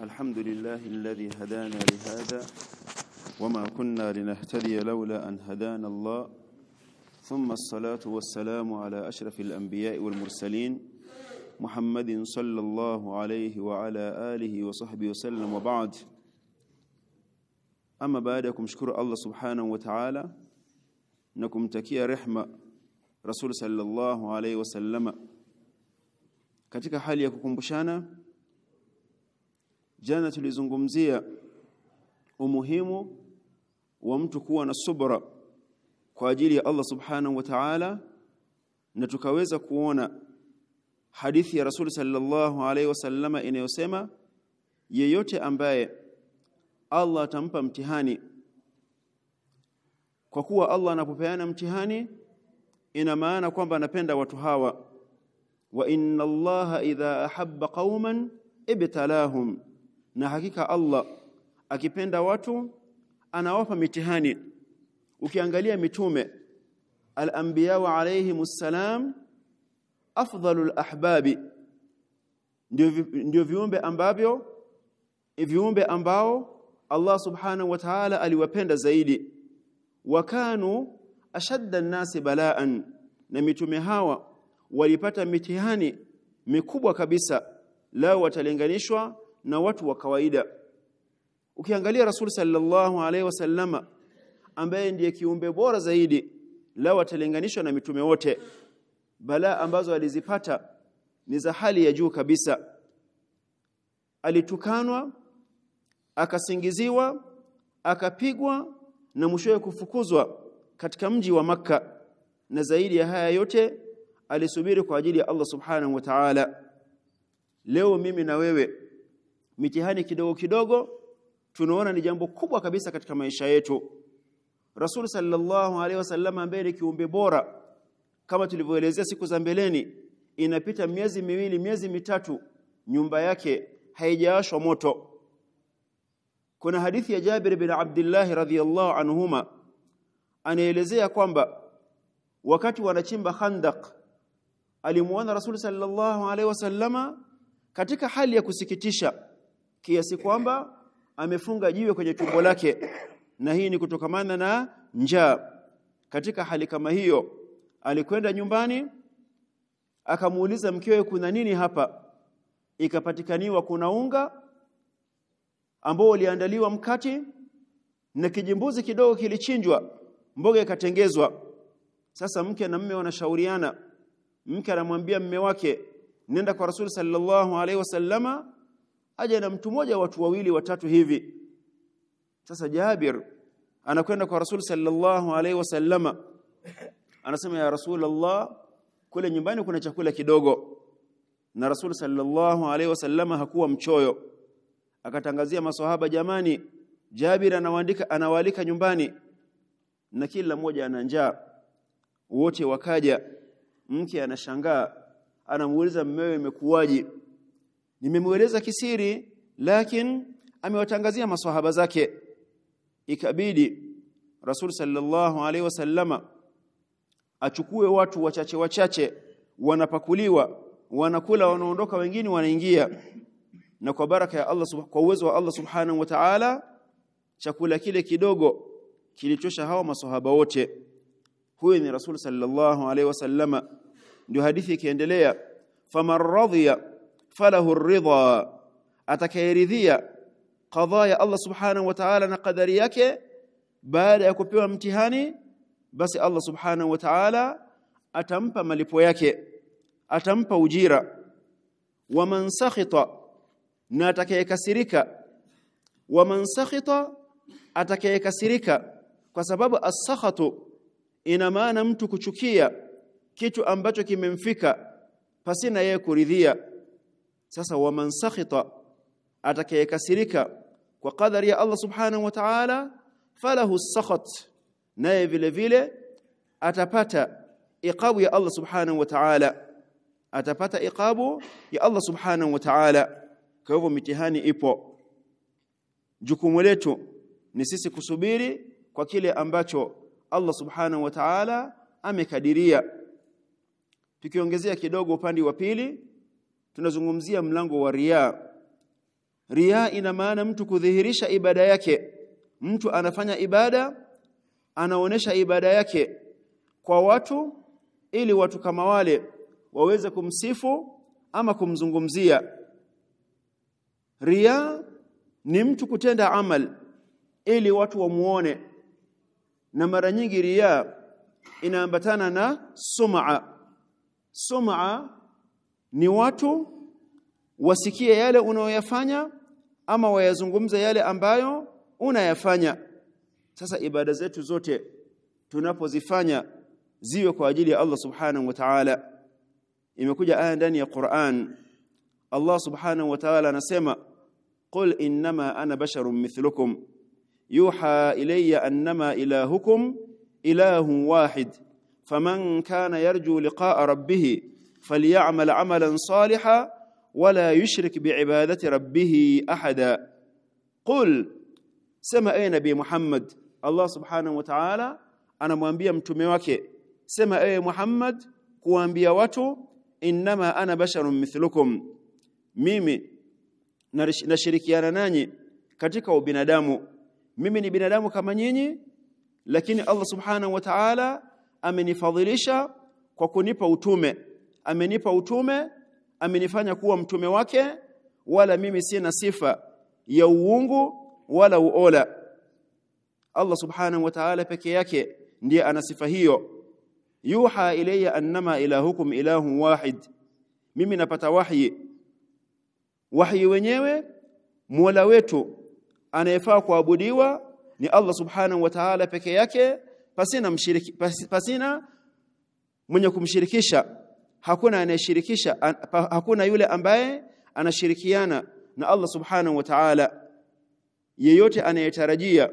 الحمد لله الذي هدانا لهذا وما كنا لنهتدي لولا أن هدانا الله. ثم الصلاة والسلام على أشرف الأنبياء والمرسلين محمد صلى الله عليه وعلى آله وصحبه وسلم وبعد. أما بعدكم شكر الله سبحانه وتعالى. نكم تكيا رحمة رسول صلى الله عليه وسلم. katika hali ya kukumbushana jana tulizungumzia umuhimu wa mtu kuwa na subra kwa ajili ya Allah subhanahu wa ta'ala na tukaweza kuona hadithi ya Rasul sallallahu alaihi wasallama inayosema yeyote ambaye Allah atampa mtihani kwa kuwa Allah anapopeana mtihani ina maana kwamba anapenda watu hawa. Wa inna allaha idha ahabba qauman ibtalahum na hakika Allah akipenda watu anawapa mitihani. Ukiangalia mitume al-anbiya wa alayhimus salam afdalul ahbabi. Ndio ndio viumbe ambavyo viumbe ambao Allah subhanahu wa ta'ala aliwapenda zaidi. Wakanu ashadda an-nasi bala'an. Na mitume hawa walipata mitihani mikubwa kabisa. Lao watalinganishwa na watu wa kawaida. Ukiangalia rasul sallallahu alaihi wasallama ambaye ndiye kiumbe bora zaidi lao watalinganishwa na mitume wote. Bala ambazo alizipata ni za hali ya juu kabisa. Alitukanwa akasingiziwa akapigwa na mwishowe kufukuzwa katika mji wa maka na zaidi ya haya yote alisubiri kwa ajili ya Allah subhanahu wa ta'ala. Leo mimi na wewe mitihani kidogo kidogo tunaona ni jambo kubwa kabisa katika maisha yetu. Rasul sallallahu alaihi wasallam ambaye ni kiumbe bora kama tulivyoelezea siku za mbeleni inapita miezi miwili miezi mitatu nyumba yake haijawashwa moto. Kuna hadithi ya Jabir bin Abdullah radhiyallahu anhuma anaelezea kwamba wakati wanachimba khandaq alimuona Rasul sallallahu alaihi wasallama katika hali ya kusikitisha kiasi kwamba amefunga jiwe kwenye tumbo lake. Na hii ni kutokamana na njaa. Katika hali kama hiyo alikwenda nyumbani akamuuliza mkewe kuna nini hapa? Ikapatikaniwa kuna unga ambao uliandaliwa mkati na kijimbuzi kidogo kilichinjwa mboga ikatengezwa. Sasa mke na mme wanashauriana. Mke anamwambia mme wake nenda kwa rasul sallallahu alaihi wasallama aje na mtu mmoja watu wawili watatu hivi. Sasa Jabir anakwenda kwa rasul sallallahu alaihi wasallama. Anasema ya rasulullah kule nyumbani kuna chakula kidogo. Na rasul sallallahu alaihi wasallama hakuwa mchoyo. Akatangazia maswahaba jamani Jabir anawaandika anawalika nyumbani. Na kila mmoja ana njaa. Wote wakaja. Mke anashangaa. Anamuuliza mmewe imekuwaje nimemueleza kisiri lakini amewatangazia maswahaba zake. Ikabidi rasul sallallahu alaihi wasallama achukue watu wachache wachache wanapakuliwa wanakula wanaondoka wengine wanaingia. Na kwa baraka ya Allah kwa uwezo wa Allah subhanahu wa ta'ala chakula kile kidogo kilichosha hawa maswahaba wote. Huyo ni rasul sallallahu alaihi wasallama ndio hadithi ikiendelea. Faman radhiya falahu ar-ridha atakayeridhia qadha ya Allah subhanahu wa ta'ala na qadari yake baada ya kupewa mtihani basi Allah subhanahu wa ta'ala atampa malipo yake atampa ujira waman sakhita na atakayekasirika waman sakhita atakayekasirika kwa sababu as-sakhatu ina maana mtu kuchukia kitu ambacho kimemfika pasina yeye kuridhia sasa waman sakhita atakayekasirika kwa kadari ya Allah subhanahu wa ta'ala falahu sakhat. Naye vile vile atapata iqabu ya Allah subhanahu wa ta'ala. Atapata iqabu ya Allah subhanahu wa ta'ala. Kwa hivyo mitihani ipo. Jukumu letu ni sisi kusubiri kwa kile ambacho Allah subhanahu wa ta'ala amekadiria. Tukiongezea kidogo upande wa pili tunazungumzia mlango wa riaa Ria ina maana mtu kudhihirisha ibada yake. Mtu anafanya ibada, anaonesha ibada yake kwa watu ili watu kama wale waweze kumsifu ama kumzungumzia. Ria ni mtu kutenda amal ili watu wamuone, na mara nyingi ria inaambatana na sum'a. Sum'a ni watu wasikie yale unayoyafanya ama wayazungumza yale ambayo unayafanya. Sasa ibada zetu zote tunapozifanya ziwe kwa ajili ya Allah subhanahu wa ta'ala. Imekuja aya ndani ya Qur'an, Allah subhanahu wa ta'ala anasema qul innama ana basharun mithlukum yuha ilayya annama ilahukum ilahun wahid faman kana yarju liqa'a rabbih فليعمل عملا صالحا ولا يشرك بعبادة ربه أحدا. قل سما أي نبي محمد؟ الله سبحانه وتعالى أنا مؤنبيا متميوك سما أي محمد؟ كوانبيا واتو إنما أنا بشر مثلكم. ميمي نشركي أنا ناني katika ubinadamu mimi ni binadamu kama لكن الله سبحانه وتعالى wa ta'ala amenifadhilisha kwa kunipa amenipa utume amenifanya kuwa mtume wake wala mimi sina sifa ya uungu wala uola. Allah subhanahu wa ta'ala peke yake ndiye ana sifa hiyo. Yuha ilayya annama ilahukum ilahun wahid. Mimi napata wahyi wahyi wenyewe Mola wetu anayefaa kuabudiwa ni Allah subhanahu wa ta'ala peke yake pasina mshiriki pasina mwenye kumshirikisha hakuna anayeshirikisha hakuna yule ambaye anashirikiana na Allah subhanahu wa ta'ala. Yeyote anayetarajia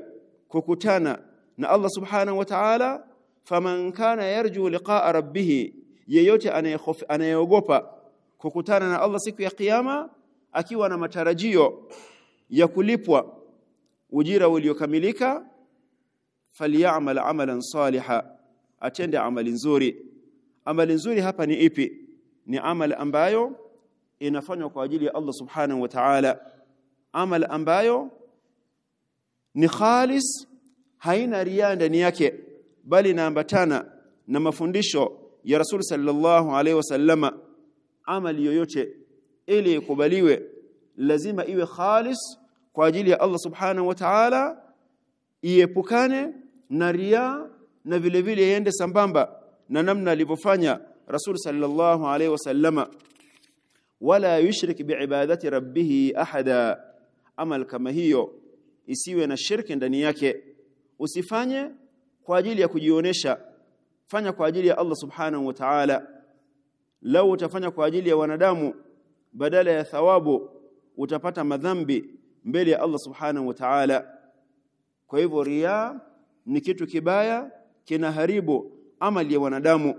kukutana na Allah subhanahu wa ta'ala faman kana yarju liqa'a rabbih yeyote anayeogopa kukutana na Allah siku ya kiyama akiwa na matarajio ya kulipwa ujira uliokamilika falyamal amalan saliha atende amali nzuri amali nzuri hapa ni ipi? Ni amali ambayo inafanywa kwa ajili ya Allah subhanahu wa ta'ala. Amali ambayo ni khalis haina ria ndani yake bali inaambatana na mafundisho ya Rasul sallallahu alaihi wasallama amali yoyote ili ikubaliwe lazima iwe khalis kwa ajili ya Allah subhanahu wa ta'ala iepukane na ria na vile vile iende sambamba na namna alivyofanya Rasul sallallahu alaihi wasallama wala yushrik biibadati rabbih ahada. Amal kama hiyo isiwe na shirki ndani yake. Usifanye kwa ajili ya kujionesha. Fanya kwa ajili ya Allah subhanahu wa ta'ala. Lau utafanya kwa ajili ya wanadamu badala ya thawabu utapata madhambi mbele ya Allah subhanahu wa ta'ala. Kwa hivyo ria ni kitu kibaya kinaharibu amali ya wanadamu.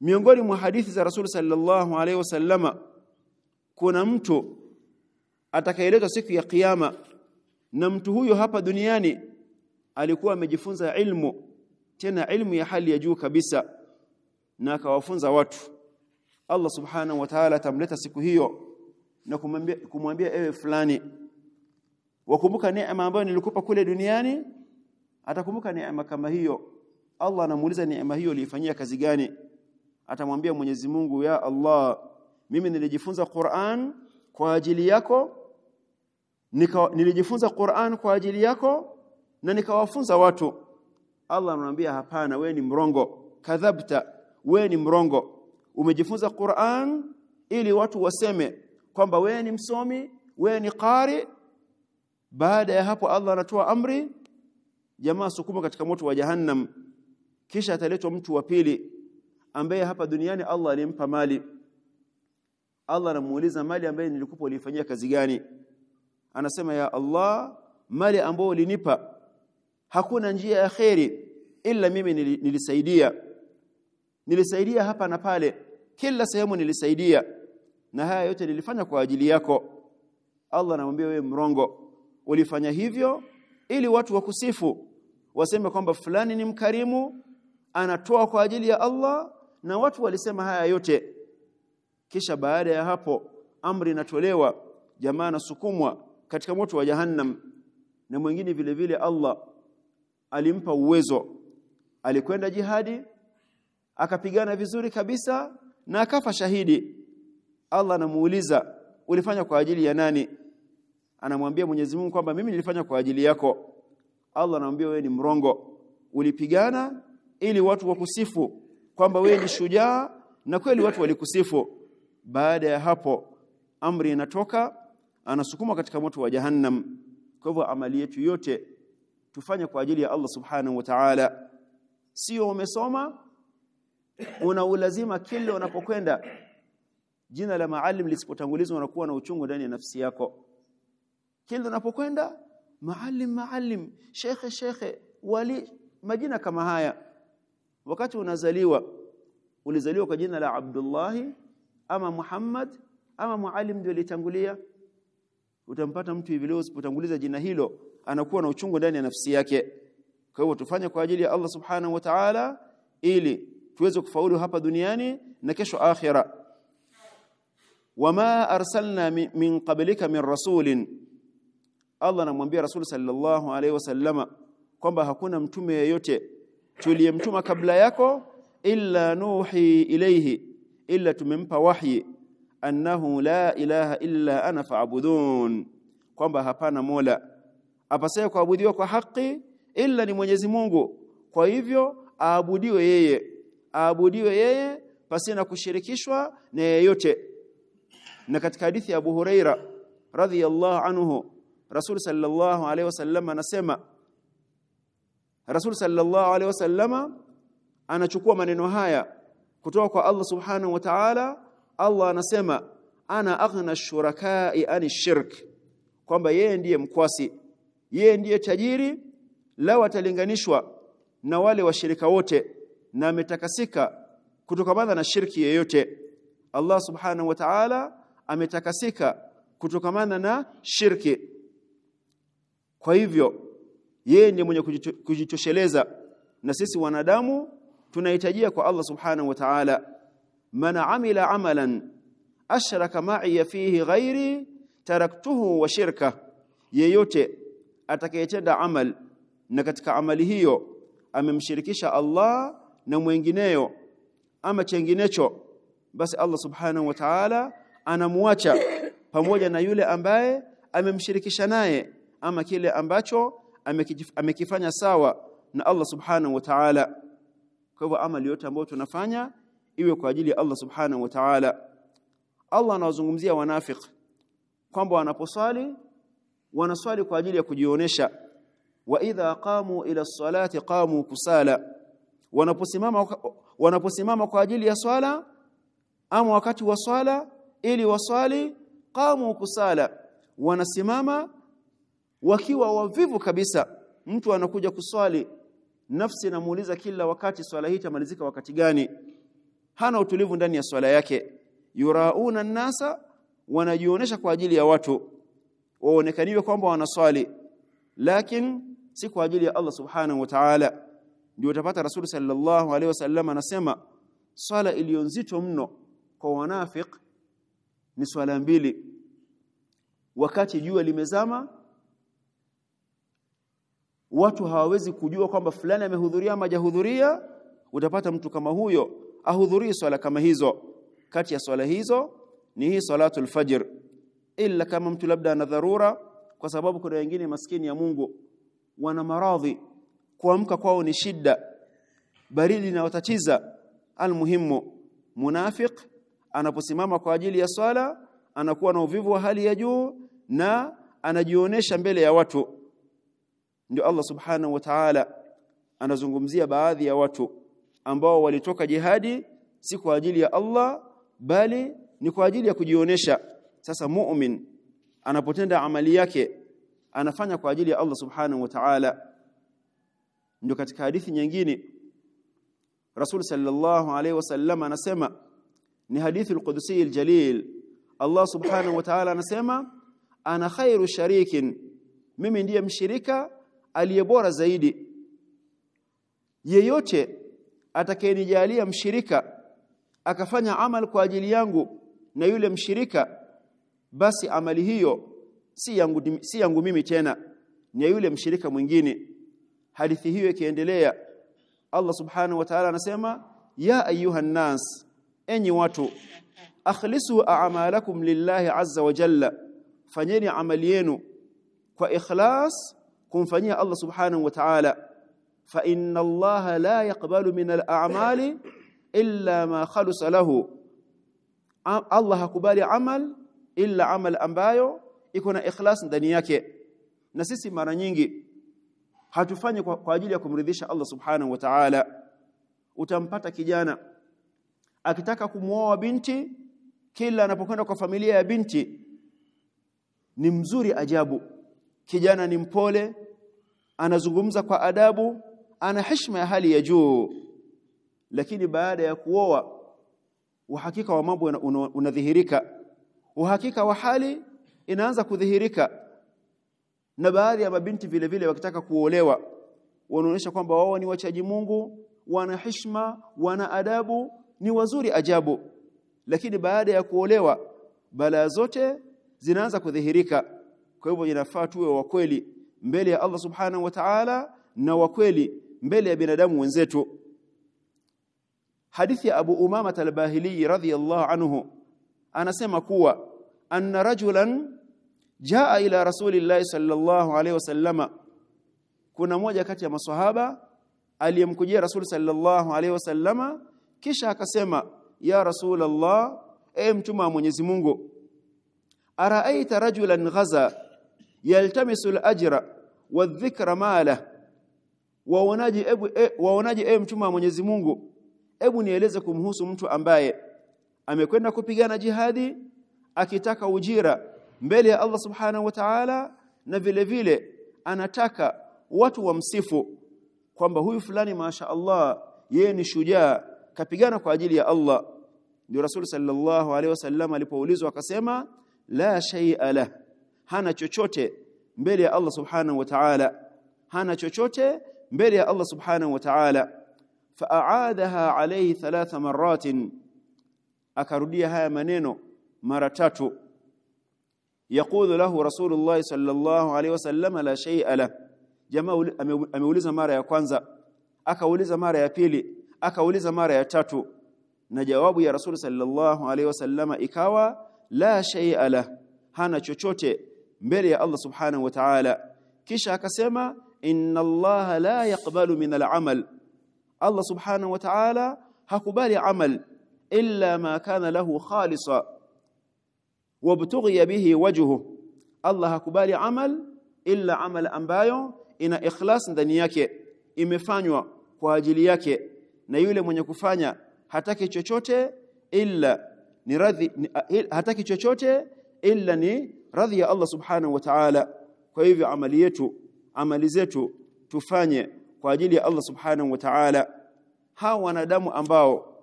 Miongoni mwa hadithi za Rasul sallallahu alaihi wasallama kuna mtu atakayeletwa siku ya kiyama na mtu huyo hapa duniani alikuwa amejifunza ilmu tena ilmu ya hali ya juu kabisa na akawafunza watu. Allah subhanahu wa ta'ala atamleta siku hiyo na kumwambia kumwambia ewe fulani wakumbuka neema ambayo nilikupa kule duniani? Atakumbuka neema kama hiyo Allah anamuuliza neema hiyo uliifanyia kazi gani? Atamwambia Mwenyezi Mungu ya Allah mimi nilijifunza Qur'an kwa ajili yako nika, nilijifunza Qur'an kwa ajili yako na nikawafunza watu. Allah anamwambia hapana we ni mrongo. Kadhabta we ni mrongo. Umejifunza Qur'an ili watu waseme kwamba we ni msomi we ni qari. Baada ya hapo Allah anatoa amri. Jamaa sukuma katika moto wa jahannam kisha ataletwa mtu wa pili ambaye hapa duniani Allah alimpa mali. Allah anamuuliza mali ambaye nilikupa ulifanyia kazi gani? Anasema ya Allah mali ambayo ulinipa hakuna njia ya khairi ila mimi nilisaidia. Nilisaidia hapa na pale kila sehemu nilisaidia na haya yote nilifanya kwa ajili yako. Allah anamwambia wewe mrongo ulifanya hivyo ili watu wakusifu waseme kwamba fulani ni mkarimu anatoa kwa ajili ya Allah na watu walisema haya yote. Kisha baada ya hapo amri inatolewa jamaa anasukumwa katika moto wa jahannam na mwingine vile vile Allah alimpa uwezo. Alikwenda jihadi akapigana vizuri kabisa na akafa shahidi. Allah anamuuliza ulifanya kwa ajili ya nani? Anamwambia Mwenyezi Mungu kwamba mimi nilifanya kwa ajili yako. Allah anamwambia wewe ni mrongo. Ulipigana ili watu wakusifu kwamba wewe ni shujaa na kweli watu walikusifu. Baada ya hapo amri inatoka anasukuma katika moto wa jahannam. Kwa hivyo amali yetu yote tufanye kwa ajili ya Allah subhanahu wa ta'ala. Sio umesoma una ulazima kile unapokwenda. Jina la maalim lisipotangulizwa unakuwa na uchungu ndani ya nafsi yako. Kile unapokwenda maalim maalim shekhe shekhe wali majina kama haya wakati unazaliwa ulizaliwa kwa jina la Abdullah ama Muhammad ama muallim ndio litangulia utampata mtu hivi leo usipotanguliza jina hilo anakuwa na uchungu ndani ya nafsi yake. Kwa hiyo tufanye kwa ajili ya Allah subhanahu wa ta'ala ili tuweze kufaulu hapa duniani na kesho akhira. Wama arsalna min qablika min rasulin. Allah anamwambia Rasul sallallahu alaihi wasallama kwamba hakuna mtume yeyote tuliyemtuma kabla yako illa nuhi ilayhi illa tumempa wahyi annahu la ilaha illa ana fa'budun kwamba hapana mola. Apasaye kuabudiwa kwa haki illa ni Mwenyezi Mungu. Kwa hivyo aabudiwe yeye. Aabudiwe yeye pasina kushirikishwa na yeyote. Na katika hadithi ya Abu Huraira radhiyallahu anhu Rasul sallallahu alaihi wasallam anasema Rasul sallallahu alaihi wasallama anachukua maneno haya kutoka kwa Allah subhanahu wa ta'ala. Allah anasema ana aghna shurakai ani shirk kwamba yeye ndiye mkwasi yeye ndiye tajiri lao atalinganishwa na wale washirika wote na ametakasika kutokamana na shirki yeyote. Allah subhanahu wa ta'ala ametakasika kutokamana na shirki. Kwa hivyo yeye ndiye mwenye kujitosheleza. Na sisi wanadamu tunahitajia kwa Allah subhanahu wa ta'ala man amila amalan ashraka ma'i fihi ghairi taraktuhu wa shirka. Yeyote atakayetenda amal na katika amali hiyo amemshirikisha Allah na mwingineyo ama chenginecho basi Allah subhanahu wa ta'ala anamuacha pamoja na yule ambaye amemshirikisha naye ama kile ambacho amekifanya sawa na Allah subhanahu wa ta'ala. Kwa hivyo amali yote ambayo tunafanya iwe kwa ajili ya Allah subhanahu wa ta'ala. Allah anawazungumzia wanafiki kwamba wanaposwali wanaswali kwa ajili ya kujionesha. Wa idha qamu ila salati qamu kusala. Wanaposimama wanaposimama kwa ajili ya swala ama wakati wa swala ili waswali qamu kusala. Wanasimama wakiwa wavivu kabisa mtu anakuja kuswali nafsi inamuuliza kila wakati swala hii itamalizika wakati gani? Hana utulivu ndani ya swala yake. Yurauna nasa wanajionyesha kwa ajili ya watu. Waonekaniwe kwamba wanaswali. Lakini si kwa ajili ya Allah subhanahu wa ta'ala. Ndio utapata rasul sallallahu alaihi wasallam anasema swala iliyo nzito mno kwa wanafik ni swala mbili. Wakati jua limezama watu hawawezi kujua kwamba fulani amehudhuria ama hajahudhuria. Utapata mtu kama huyo ahudhurii swala kama hizo. Kati ya swala hizo ni hii salatul fajr. Illa kama mtu labda ana dharura kwa sababu kuna wengine maskini ya Mungu wana maradhi. Kuamka kwao ni shida. Baridi na watatiza almuhimu munafiq anaposimama kwa ajili ya swala anakuwa na uvivu wa hali ya juu na anajionesha mbele ya watu ndio Allah subhanahu wa ta'ala anazungumzia baadhi ya watu ambao walitoka jihadi si kwa ajili ya Allah bali ni kwa ajili ya kujionesha. Sasa mu'min anapotenda amali yake anafanya kwa ajili ya Allah subhanahu wa ta'ala. Ndio katika hadithi nyingine Rasul sallallahu alaihi wasallam anasema ni hadithi al-Qudsi al-Jalil. Allah subhanahu wa ta'ala anasema ana khairu sharikin mimi ndiye mshirika aliyebora zaidi. Yeyote atakayenijalia mshirika akafanya amal kwa ajili yangu na yule mshirika basi amali hiyo si yangu si yangu mimi tena ni yule mshirika mwingine. Hadithi hiyo ikiendelea Allah subhanahu wa ta'ala anasema ya ayuha nas enyi watu akhlisu a'malakum lillahi azza wa jalla fanyeni amali yenu kwa ikhlas kumfanyia Allah subhanahu wa ta'ala fa inna Allah la yaqbalu min al-a'mali illa ma khalasa lahu. Allah hakubali amal illa amal ambayo iko na ikhlas ndani yake. Na sisi mara nyingi hatufanyi kwa, kwa ajili ya kumridhisha Allah subhanahu wa ta'ala. Utampata kijana akitaka kumwoa binti kila anapokwenda kwa familia ya binti. Ni mzuri ajabu. Kijana ni mpole anazungumza kwa adabu ana heshima ya hali ya juu. Lakini baada ya kuoa uhakika wa mambo unadhihirika. Uhakika wa hali inaanza kudhihirika. Na baadhi ya mabinti vile vile wakitaka kuolewa wanaonyesha kwamba wao ni wachaji Mungu wana heshima wana adabu ni wazuri ajabu. Lakini baada ya kuolewa balaa zote zinaanza kudhihirika. Kwa hivyo inafaa tuwe wa kweli mbele ya Allah subhanahu wa ta'ala na wa kweli mbele ya binadamu wenzetu. Hadithi ya Abu Umama al-Bahili radhiyallahu anhu anasema kuwa anna rajulan jaa ila rasulillahi sallallahu alaihi wasallama kuna moja kati ya maswahaba aliyemkujia rasul sallallahu alaihi wasallama kisha akasema ya rasulullah e mtume wa Mwenyezi Mungu araaita rajulan ghaza yaltamisu al-ajra wadh-dhikra mala waonaje ebu e, waonaje e mtume wa Mwenyezi Mungu? Hebu nieleze kumhusu mtu ambaye amekwenda kupigana jihadi akitaka ujira mbele ya Allah subhanahu wa ta'ala na vile vile anataka watu wamsifu kwamba huyu fulani masha Allah yeye ni shujaa kapigana kwa ajili ya Allah. Ndio Rasul sallallahu alaihi wasallam alipoulizwa akasema la shay'a la hana chochote mbele ya Allah subhanahu wa ta'ala. Hana chochote mbele ya Allah subhanahu wa ta'ala. Fa'aadaha alayhi thalatha maratin akarudia haya maneno mara tatu. Yaqulu lahu rasulullah sallallahu alayhi wasallam la shay'a la jamaa ameuliza mara ya kwanza akauliza mara ya pili akauliza mara ya tatu. Na jawabu ya rasul sallallahu alayhi wasallama ikawa la shay'a la hana chochote mbele ya Allah subhanahu wa ta'ala. Kisha akasema inna Allah la yaqbalu min al-amal. Allah subhanahu wa ta'ala hakubali amal illa ma kana lahu khalisa wabtughiya bihi wajhu Allah hakubali amal illa amal ambayo ina ikhlas ndani yake imefanywa kwa ajili yake na yule mwenye kufanya hataki chochote illa ni radhi hataki chochote illa ni radhi ya Allah subhanahu wa ta'ala. Kwa hivyo amali yetu amali zetu tufanye kwa ajili ya Allah subhanahu wa ta'ala. Hawa wanadamu ambao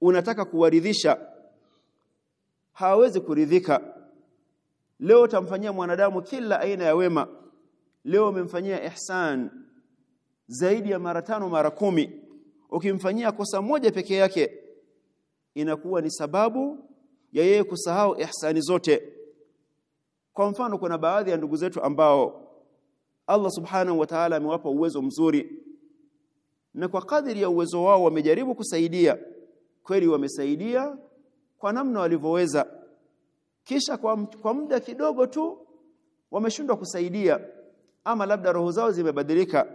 unataka kuwaridhisha hawezi kuridhika. Leo utamfanyia mwanadamu kila aina ya wema. Leo umemfanyia ihsan zaidi ya mara tano mara kumi. Ukimfanyia kosa moja peke yake inakuwa ni sababu ya yeye kusahau ihsani zote kwa mfano kuna baadhi ya ndugu zetu ambao Allah subhanahu wa ta'ala amewapa uwezo mzuri. Na kwa kadiri ya uwezo wao wamejaribu kusaidia kweli wamesaidia kwa namna walivyoweza. Kisha kwa, kwa muda kidogo tu wameshindwa kusaidia ama labda roho zao zimebadilika.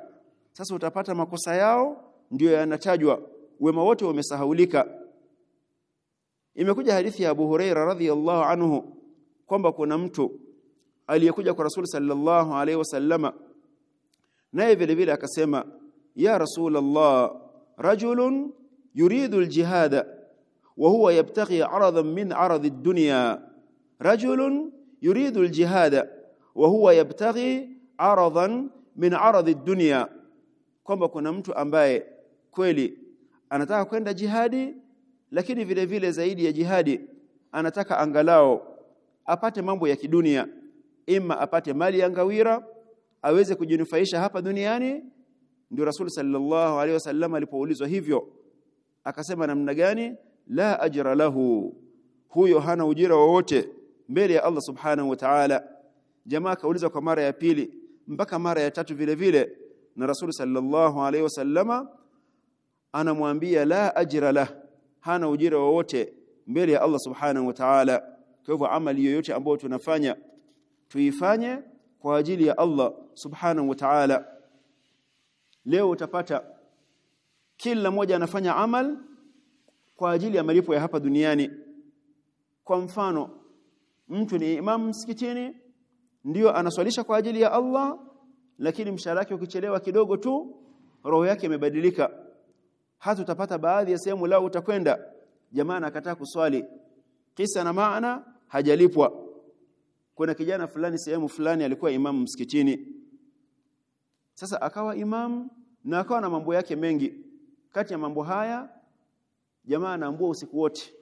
Sasa utapata makosa yao ndio yanatajwa. Wema wote wamesahaulika imekuja hadithi ya Abu Huraira radhiyallahu anhu kwamba kuna mtu aliyekuja kwa Rasul sallallahu alaihi wasallama naye vile vile akasema ya Rasulullah rajulun yuridu aljihada wa huwa yabtaghi aradan min aradi ad-dunya. Rajulun yuridu aljihada wa huwa yabtaghi aradan min aradi ad-dunya. Kwamba kuna mtu ambaye kweli anataka kwenda jihadi lakini vile vile zaidi ya jihadi anataka angalao apate mambo ya kidunia ima apate mali ya ngawira aweze kujinufaisha hapa duniani. Ndio Rasul sallallahu alaihi wasallam alipoulizwa hivyo. Akasema namna gani? La ajra lahu. Huyo hana ujira wowote mbele ya Allah subhanahu wa ta'ala. Jamaa kauliza kwa mara ya pili mpaka mara ya tatu vile vile na rasul sallallahu alaihi wasallama anamwambia la ajra lah. Hana ujira wowote mbele ya Allah subhanahu wa ta'ala. Kwa hivyo amali yoyote ambayo tunafanya tuifanye kwa ajili ya Allah subhanahu wa ta'ala. Leo utapata kila mmoja anafanya amal kwa ajili ya malipo ya hapa duniani. Kwa mfano mtu ni imam msikitini ndio anaswalisha kwa ajili ya Allah lakini mshahara wake ukichelewa kidogo tu roho yake imebadilika. Hata utapata baadhi ya sehemu lao utakwenda. Jamaa anakataa kuswali. Kisa na maana hajalipwa kuna kijana fulani sehemu fulani alikuwa imamu msikitini. Sasa akawa imam na akawa na mambo yake mengi. Kati ya mambo haya jamaa anaambua usiku wote.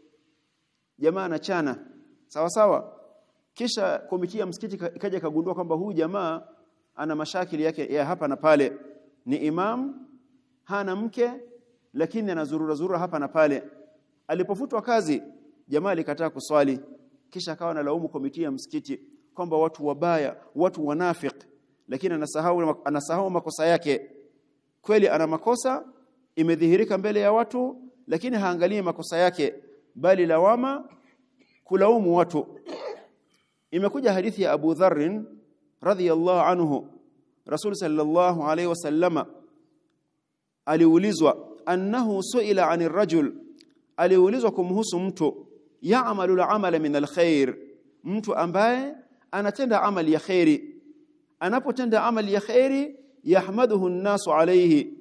Jamaa anachana. Sawa sawa. Kisha komiti ya msikiti ikaja kagundua kwamba huyu jamaa ana mashakili yake ya hapa na pale. Ni imam hana mke lakini anazurura zurura hapa na pale. Alipofutwa kazi jamaa alikataa kuswali kisha akawa analaumu komiti ya msikiti kwamba watu wabaya watu wanafik lakini anasahau anasahau makosa yake. Kweli ana makosa imedhihirika mbele ya watu lakini haangalii makosa yake bali lawama kulaumu watu. Imekuja hadithi ya Abu Dharr radhiyallahu anhu. Rasul sallallahu alayhi wasallama aliulizwa annahu suila anir rajul? Aliulizwa kumhusu mtu ya'malu al-amala min al-khair. Mtu ambaye anatenda amali ya khairi. Anapotenda amali ya khairi yahmaduhu an-nasu alayhi.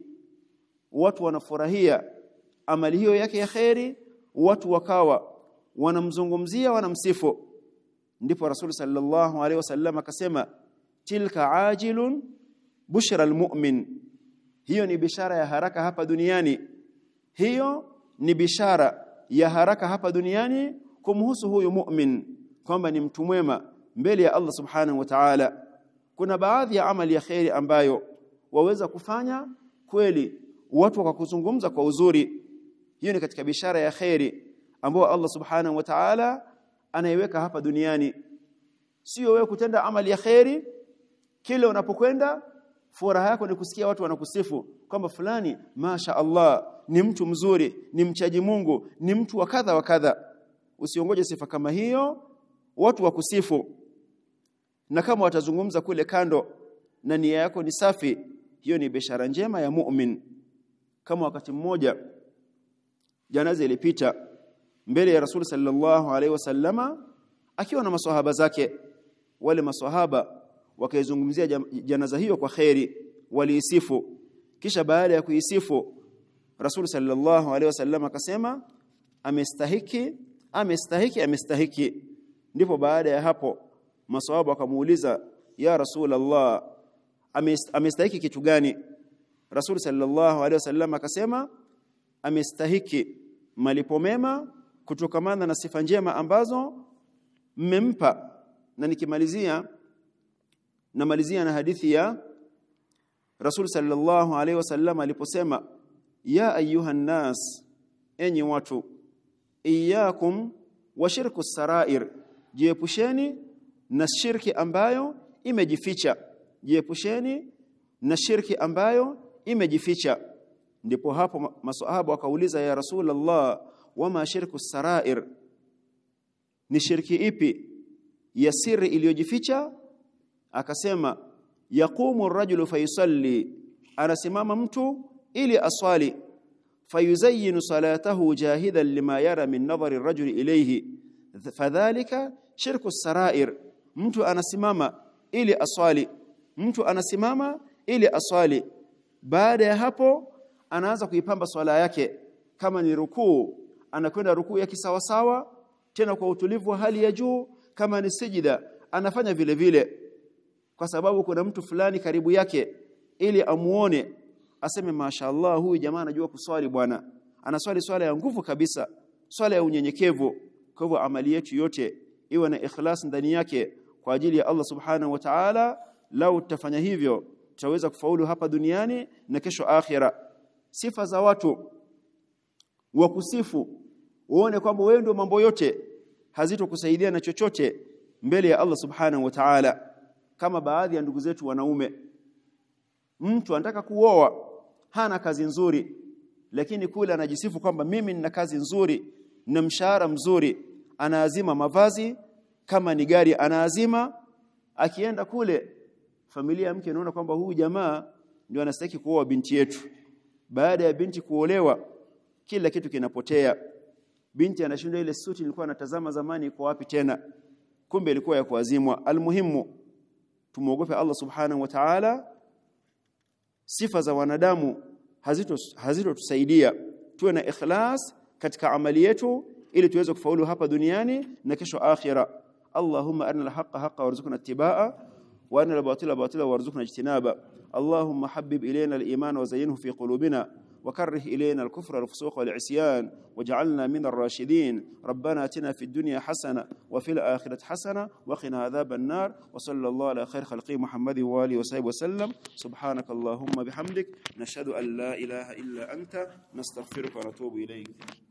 Watu wanafurahia amali hiyo yake ya khairi watu wakawa wanamzungumzia wanamsifu. Ndipo rasul sallallahu alaihi wasallam akasema tilka ajilun bushra almu'min. Hiyo ni bishara ya haraka hapa duniani. Hiyo ni bishara ya haraka hapa duniani kumhusu huyu mu'min kwamba ni mtu mwema mbele ya Allah subhanahu wa ta'ala. Kuna baadhi ya amali ya khairi ambayo waweza kufanya kweli watu wakakuzungumza kwa uzuri. Hiyo ni katika bishara ya khairi ambayo Allah subhanahu wa ta'ala anaiweka hapa duniani. Sio wewe kutenda amali ya khairi kile unapokwenda furaha yako ni kusikia watu wanakusifu kwamba fulani masha Allah ni mtu mzuri ni mchaji Mungu ni mtu wa kadha wa kadha. Usiongoje sifa kama hiyo watu wa kusifu na kama watazungumza kule kando na nia yako ni safi hiyo ni bishara njema ya mu'min. Kama wakati mmoja janaza ilipita mbele ya Rasul sallallahu alaihi wasallama akiwa na maswahaba zake. Wale maswahaba wakaizungumzia janaza hiyo kwa kheri waliisifu. Kisha baada ya kuisifu Rasul sallallahu alaihi wasallam akasema amestahiki amestahiki amestahiki. Ndipo baada ya hapo maswahaba akamuuliza ya Rasul Allah amestahiki kitu gani? Rasul sallallahu alaihi wasallam akasema amestahiki malipo mema kutokamana na sifa njema ambazo mmempa. Na nikimalizia namalizia na hadithi ya Rasul sallallahu alaihi wasallam aliposema ya ayuha nas enyi watu iyakum wa shirku sarair jiepusheni na shirki ambayo imejificha. Jiepusheni na shirki ambayo imejificha. Ndipo hapo maswahaba wakauliza ya rasulullah wama shirku sarair? Ni shirki ipi ya siri iliyojificha? Akasema yaqumu ar-rajulu fayusalli. Anasimama mtu ili aswali fayuzayyinu salatahu jahidan lima yara min nadhari ar-rajuli ilayhi fadhalika shirku sarair mtu anasimama ili aswali mtu anasimama ili aswali. Baada ya hapo anaanza kuipamba swala yake. Kama ni rukuu anakwenda rukuu ya kisawasawa tena kwa utulivu wa hali ya juu. Kama ni sijida anafanya vile vile. Kwa sababu kuna mtu fulani karibu yake ili amuone aseme mashaallah huyu jamaa anajua kuswali bwana. Anaswali swala ya nguvu kabisa swala ya unyenyekevu. Kwa hivyo amali yetu yote iwe na ikhlas ndani yake kwa ajili ya Allah subhanahu wa ta'ala. Lau tutafanya hivyo tutaweza kufaulu hapa duniani na kesho akhira. Sifa za watu wa kusifu uone kwamba wewe ndio mambo yote hazitokusaidia na chochote mbele ya Allah subhanahu wa ta'ala. Kama baadhi ya ndugu zetu wanaume mtu anataka kuoa hana kazi nzuri lakini kule anajisifu kwamba mimi nina kazi nzuri na mshahara mzuri anaazima mavazi kama ni gari anaazima. Akienda kule familia mke inaona kwamba huu jamaa ndio anastahili kuoa binti yetu. Baada ya binti kuolewa kila kitu kinapotea. Binti anashinda ile suti nilikuwa anatazama zamani iko wapi tena. Kumbe ilikuwa ya kuazimwa. Almuhimu tumuogope Allah subhanahu wa ta'ala sifa za wanadamu hazito hazitotusaidia tuwe na ikhlas katika amali yetu ili tuweze kufaulu hapa duniani na kesho akhira Allahumma arina al-haqqa haqqan warzuqna ittibaa wa arina al-batila batila warzuqna ijtinaba Allahumma habbib ilayna al-iman wa zayyinhu fi qulubina وكره إلينا الكفر والفسوق والعصيان واجعلنا من الراشدين. ربنا آتنا في الدنيا حسنة وفي الآخرة حسنة وقنا عذاب النار وصلى الله على خير خلقه محمد وآله وصحبه وسلم. سبحانك اللهم بحمدك نشهد أن لا إله إلا أنت. نستغفرك ونتوب إليك.